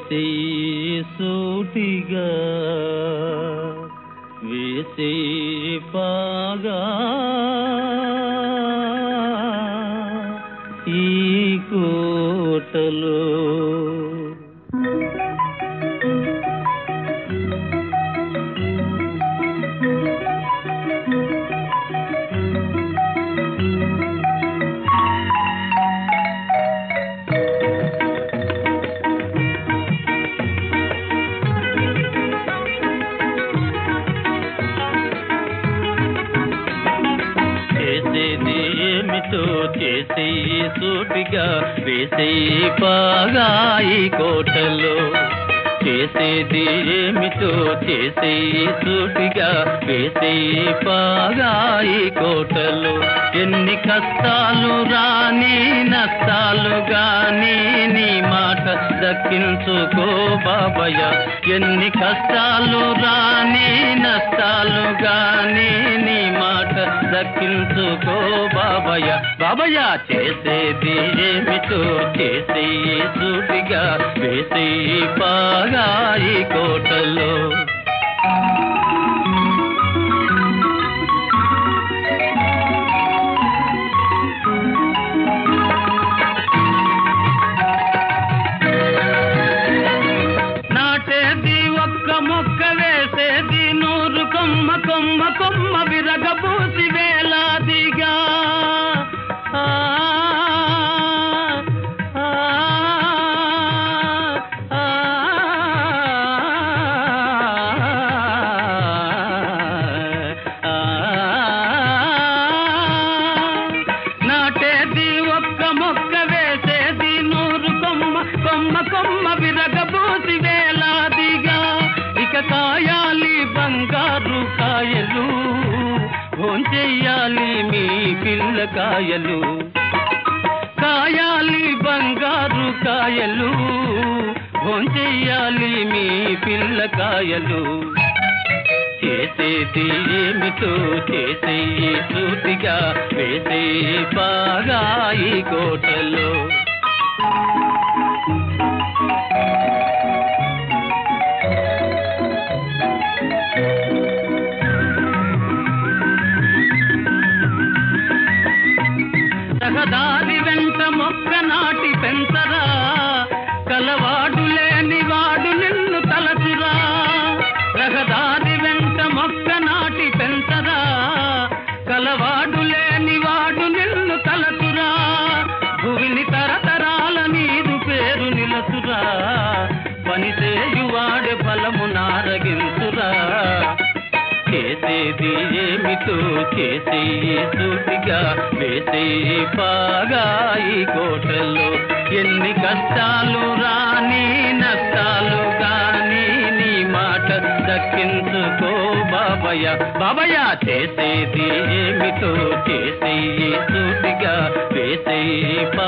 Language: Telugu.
వేసే సూటిగా వేసే పాగా. ఈ కోటలో ఏమిటో చేసేయి సూటిగా వేసేయి పాగాయి కోటలో. చేసేది ఏమిటో చేసేయి సూటిగా వేసేయి పాగాయి కోటలో. ఎన్ని కష్టాలు రాని నష్టాలు గాని నీ మాట దక్కించుకో బాబయ్య. ఎన్ని కష్టాలు రాని నష్టాలు గాని నీ మాట దక్కించుకో బాబయ్య. బాబయ్య చేసేది ఏమిటో చేసే సూటిగా వేసే బాగా కొమ్మ కొమ్మ కొమ్మ విరగబూసి భోంచెయ్యాలి మీ పిల్లకాయలు కాయాలి. బంగారు కాయలు. భోంచెయ్యాలి మీ పిల్లకాయలు చేసేది ఏమిటో చేసేయి సూటిగా వేసే బాగా ఈ కోటలో. దారి వెంట మొక్క నాటి పెంచరా? చేసేది ఏమిటో చేసేయి సూటిగా వేసేయి బాగా ఈ కోటలో. ఎన్ని కష్టాలు రాని నష్టాలు గాని నీ మాట దక్కించుకో బాబయ్య. బాబయ్య చేసేది ఏమిటో చేసేయి సూటిగా వేసేయి బాగా